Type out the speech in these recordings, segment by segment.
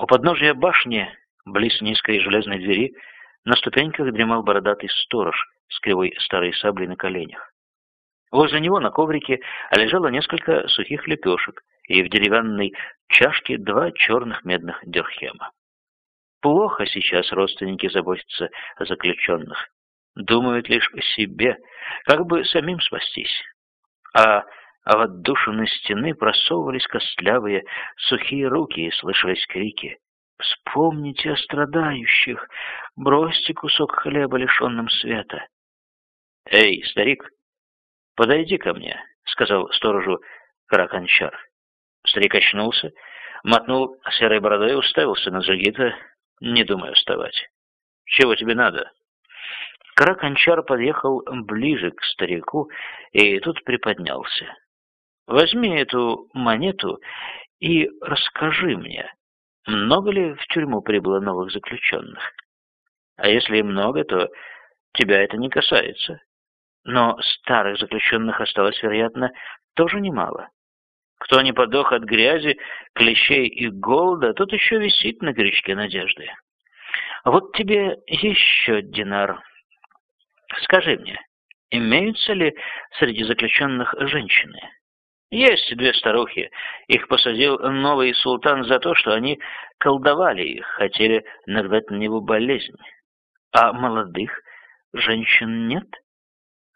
У подножия башни, близ низкой железной двери, на ступеньках дремал бородатый сторож с кривой старой саблей на коленях. Возле него на коврике лежало несколько сухих лепешек и в деревянной чашке два черных медных дирхема. Плохо сейчас родственники заботятся о заключенных. Думают лишь о себе, как бы самим спастись. А в отдушины стены просовывались костлявые, сухие руки и слышались крики. «Вспомните о страдающих! Бросьте кусок хлеба, лишенным света!» «Эй, старик, подойди ко мне», — сказал сторожу Караканчар. Старик очнулся, мотнул серой бородой и уставился на Загита, не думая вставать. «Чего тебе надо?» Караканчар подъехал ближе к старику и тут приподнялся. «Возьми эту монету и расскажи мне, много ли в тюрьму прибыло новых заключенных? А если и много, то тебя это не касается. Но старых заключенных осталось, вероятно, тоже немало. Кто не подох от грязи, клещей и голода, тот еще висит на крючке надежды. Вот тебе еще динар. Скажи мне, имеются ли среди заключенных женщины? Есть две старухи. Их посадил новый султан за то, что они колдовали их, хотели нагнать на него болезнь. А молодых женщин нет?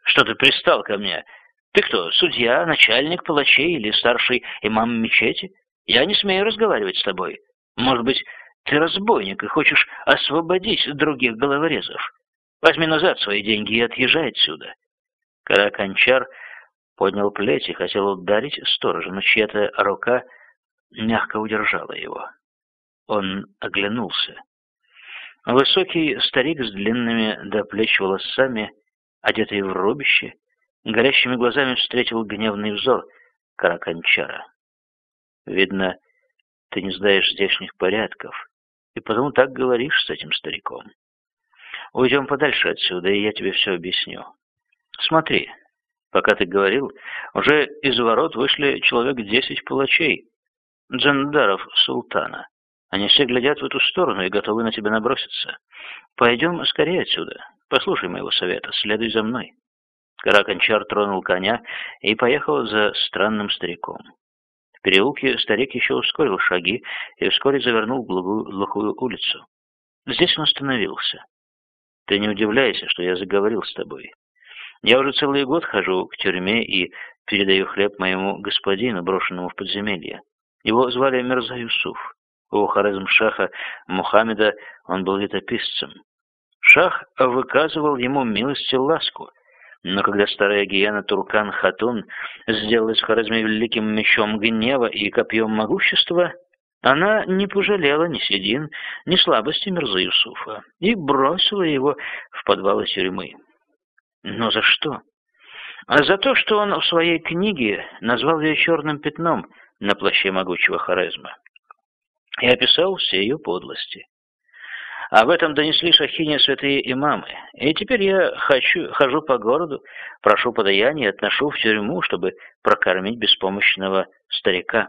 Что ты пристал ко мне? Ты кто, судья, начальник палачей или старший имам мечети? Я не смею разговаривать с тобой. Может быть, ты разбойник и хочешь освободить других головорезов? Возьми назад свои деньги и отъезжай отсюда. Караканчар поднял плеть и хотел ударить сторожа, но чья-то рука мягко удержала его. Он оглянулся. Высокий старик с длинными до плеч волосами, одетый в рубище, горящими глазами встретил гневный взор Караканчара. «Видно, ты не знаешь здешних порядков, и потому так говоришь с этим стариком. Уйдем подальше отсюда, и я тебе все объясню. Смотри, пока ты говорил, уже из ворот вышли человек десять палачей, джандаров султана. Они все глядят в эту сторону и готовы на тебя наброситься. Пойдем скорее отсюда. Послушай моего совета, следуй за мной. Караканчар тронул коня и поехал за странным стариком. В переулке старик еще ускорил шаги и вскоре завернул в глухую улицу. Здесь он остановился. Ты не удивляйся, что я заговорил с тобой. Я уже целый год хожу к тюрьме и передаю хлеб моему господину, брошенному в подземелье. Его звали Мирза Юсуф. У Хорезм-Шаха Мухаммеда он был летописцем. Шах выказывал ему милость и ласку, но когда старая гиена Туркан Хатун сделала из великим мечом гнева и копьем могущества, она не пожалела ни седин, ни слабости Мирза Юсуфа и бросила его в подвалы тюрьмы. Но за что? А за то, что он в своей книге назвал ее черным пятном на плаще могучего Хорезма и описал все ее подлости. Об этом донесли шахине святые имамы. И теперь я хочу, хожу по городу, прошу подаяния и отношу в тюрьму, чтобы прокормить беспомощного старика.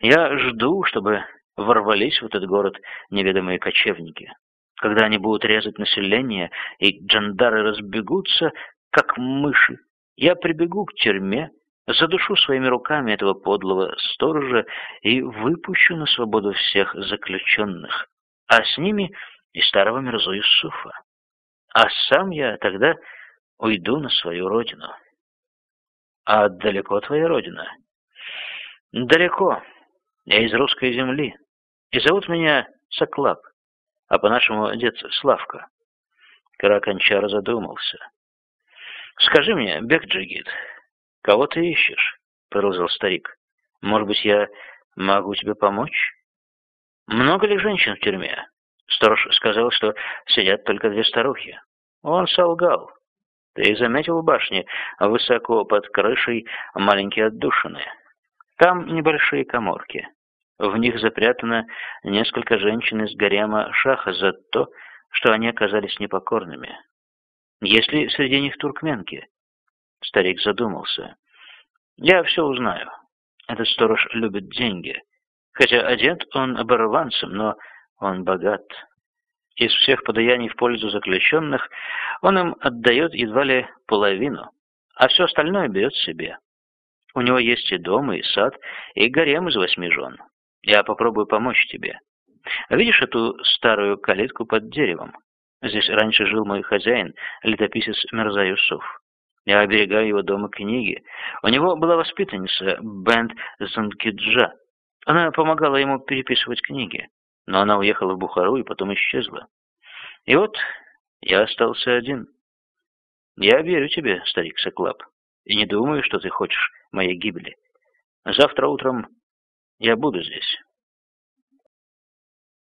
Я жду, чтобы ворвались в этот город неведомые кочевники. Когда они будут резать население, и джандары разбегутся, как мыши, я прибегу к тюрьме, задушу своими руками этого подлого сторожа и выпущу на свободу всех заключенных а с ними и старого Мирзу Юсуфа. А сам я тогда уйду на свою родину. А далеко твоя родина? Далеко. Я из русской земли. И зовут меня Соклап, а по-нашему дед Славка. Караканчар задумался. «Скажи мне, Бекджигит, кого ты ищешь?» — продолжил старик. «Может быть, я могу тебе помочь?» Много ли женщин в тюрьме? Сторож сказал, что сидят только две старухи. Он солгал. Ты заметил в башне, высоко под крышей маленькие отдушины. Там небольшие коморки. В них запрятано несколько женщин из гарема шаха за то, что они оказались непокорными. Есть ли среди них туркменки? Старик задумался. Я все узнаю. Этот сторож любит деньги. Хотя одет он оборванцем, но он богат. Из всех подаяний в пользу заключенных он им отдает едва ли половину, а все остальное берет себе. У него есть и дом, и сад, и гарем из восьми жен. Я попробую помочь тебе. Видишь эту старую калитку под деревом? Здесь раньше жил мой хозяин, летописец Мирза Юсуф. Я оберегаю его дома книги. У него была воспитанница Бенд Зангиджа. Она помогала ему переписывать книги, но она уехала в Бухару и потом исчезла. И вот я остался один. Я верю тебе, старик Соклап, и не думаю, что ты хочешь моей гибели. Завтра утром я буду здесь.